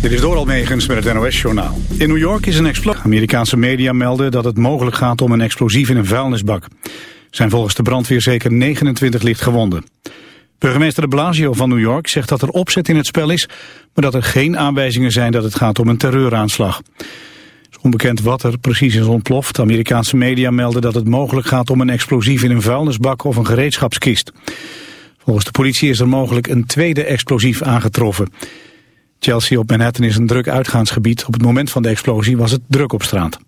Dit is Doral Megens met het NOS-journaal. In New York is een explosie. Amerikaanse media melden dat het mogelijk gaat om een explosief in een vuilnisbak. Zijn volgens de brandweer zeker 29 lichtgewonden. Burgemeester de Blasio van New York zegt dat er opzet in het spel is... maar dat er geen aanwijzingen zijn dat het gaat om een terreuraanslag. Het is onbekend wat er precies is ontploft. Amerikaanse media melden dat het mogelijk gaat om een explosief in een vuilnisbak of een gereedschapskist. Volgens de politie is er mogelijk een tweede explosief aangetroffen. Chelsea op Manhattan is een druk uitgaansgebied. Op het moment van de explosie was het druk op straat.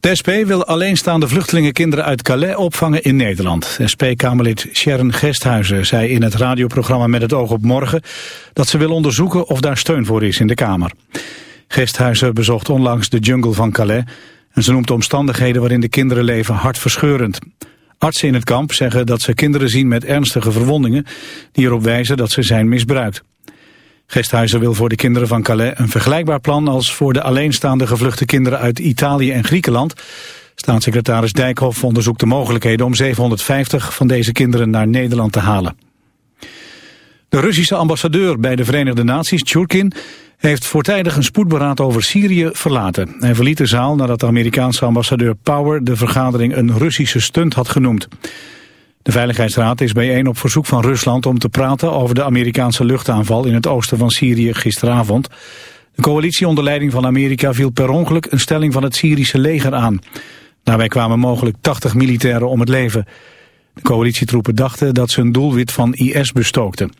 De SP wil alleenstaande vluchtelingenkinderen uit Calais opvangen in Nederland. SP-Kamerlid Sharon Gesthuizen zei in het radioprogramma Met het oog op morgen... dat ze wil onderzoeken of daar steun voor is in de Kamer. Gesthuizen bezocht onlangs de jungle van Calais... en ze noemt de omstandigheden waarin de kinderen leven hartverscheurend. Artsen in het kamp zeggen dat ze kinderen zien met ernstige verwondingen... die erop wijzen dat ze zijn misbruikt. Gesthuizen wil voor de kinderen van Calais een vergelijkbaar plan als voor de alleenstaande gevluchte kinderen uit Italië en Griekenland. Staatssecretaris Dijkhoff onderzoekt de mogelijkheden om 750 van deze kinderen naar Nederland te halen. De Russische ambassadeur bij de Verenigde Naties, Tjurkin, heeft voortijdig een spoedberaad over Syrië verlaten. Hij verliet de zaal nadat de Amerikaanse ambassadeur Power de vergadering een Russische stunt had genoemd. De Veiligheidsraad is bijeen op verzoek van Rusland om te praten over de Amerikaanse luchtaanval in het oosten van Syrië gisteravond. De coalitie onder leiding van Amerika viel per ongeluk een stelling van het Syrische leger aan. Daarbij kwamen mogelijk 80 militairen om het leven. De coalitietroepen dachten dat ze een doelwit van IS bestookten.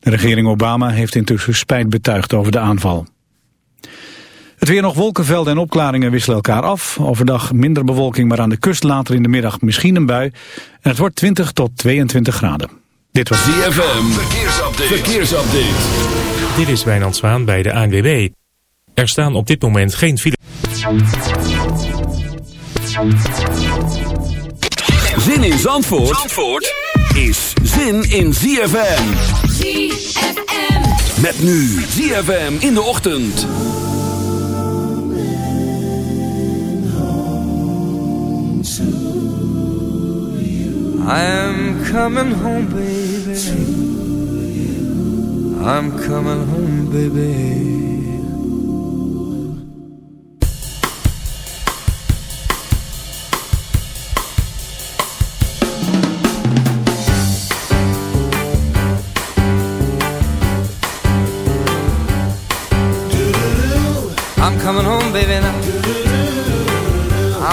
De regering Obama heeft intussen spijt betuigd over de aanval. Het weer nog wolkenvelden en opklaringen wisselen elkaar af. Overdag minder bewolking, maar aan de kust later in de middag misschien een bui. En het wordt 20 tot 22 graden. Dit was ZFM. Verkeersupdate. Verkeersupdate. Dit is Wijnand Zwaan bij de ANWB. Er staan op dit moment geen file. Zin in Zandvoort, Zandvoort is zin in ZFM. ZFM. Met nu ZFM in de ochtend. I'm coming home, baby. I'm coming home, baby.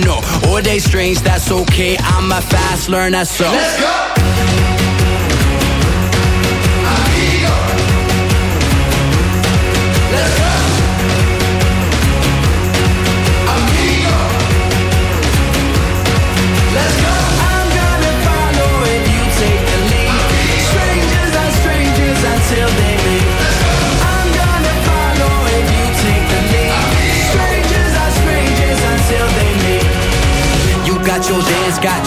don't. Or they strange, that's okay. I'm a fast learner, so. Let's go!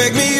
Wake me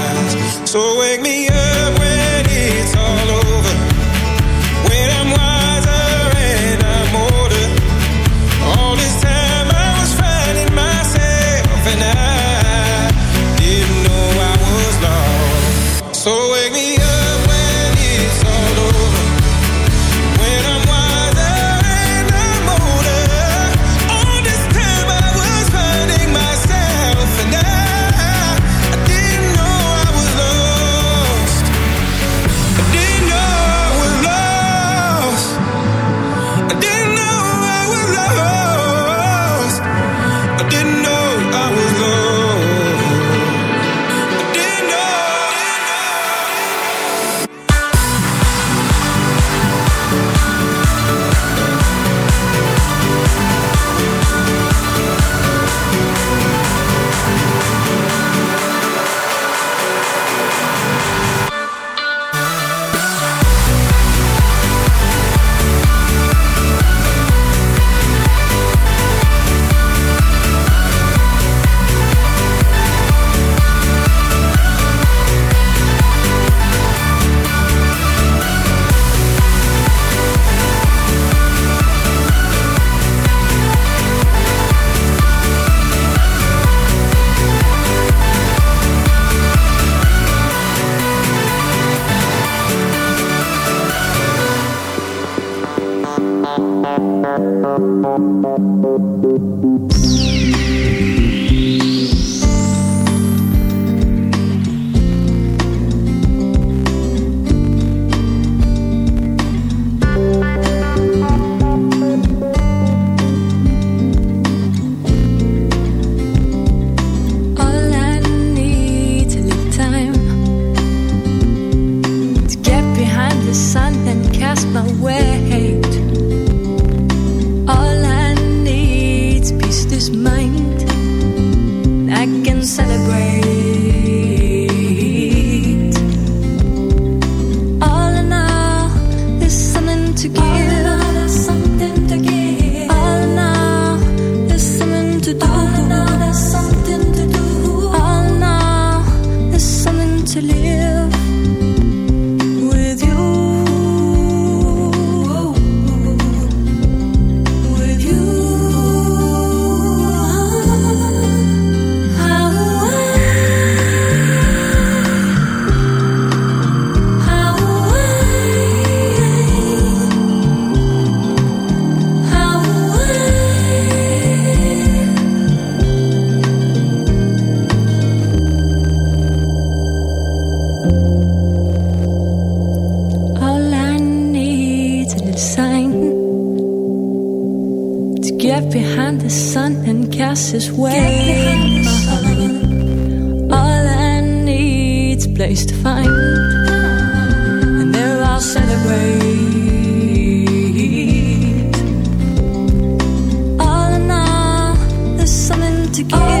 So wake place to find. And there I'll celebrate. All in all, there's something to give.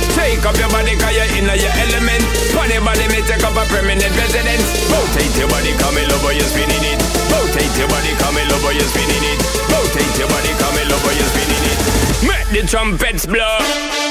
Take up your body cause you're in your element. Pon body me take up a permanent residence. Rotate your body come me love you're spinning it. Rotate your body come me love you're spinning it. Rotate your body come me love you're spinning it. Make the trumpets blow.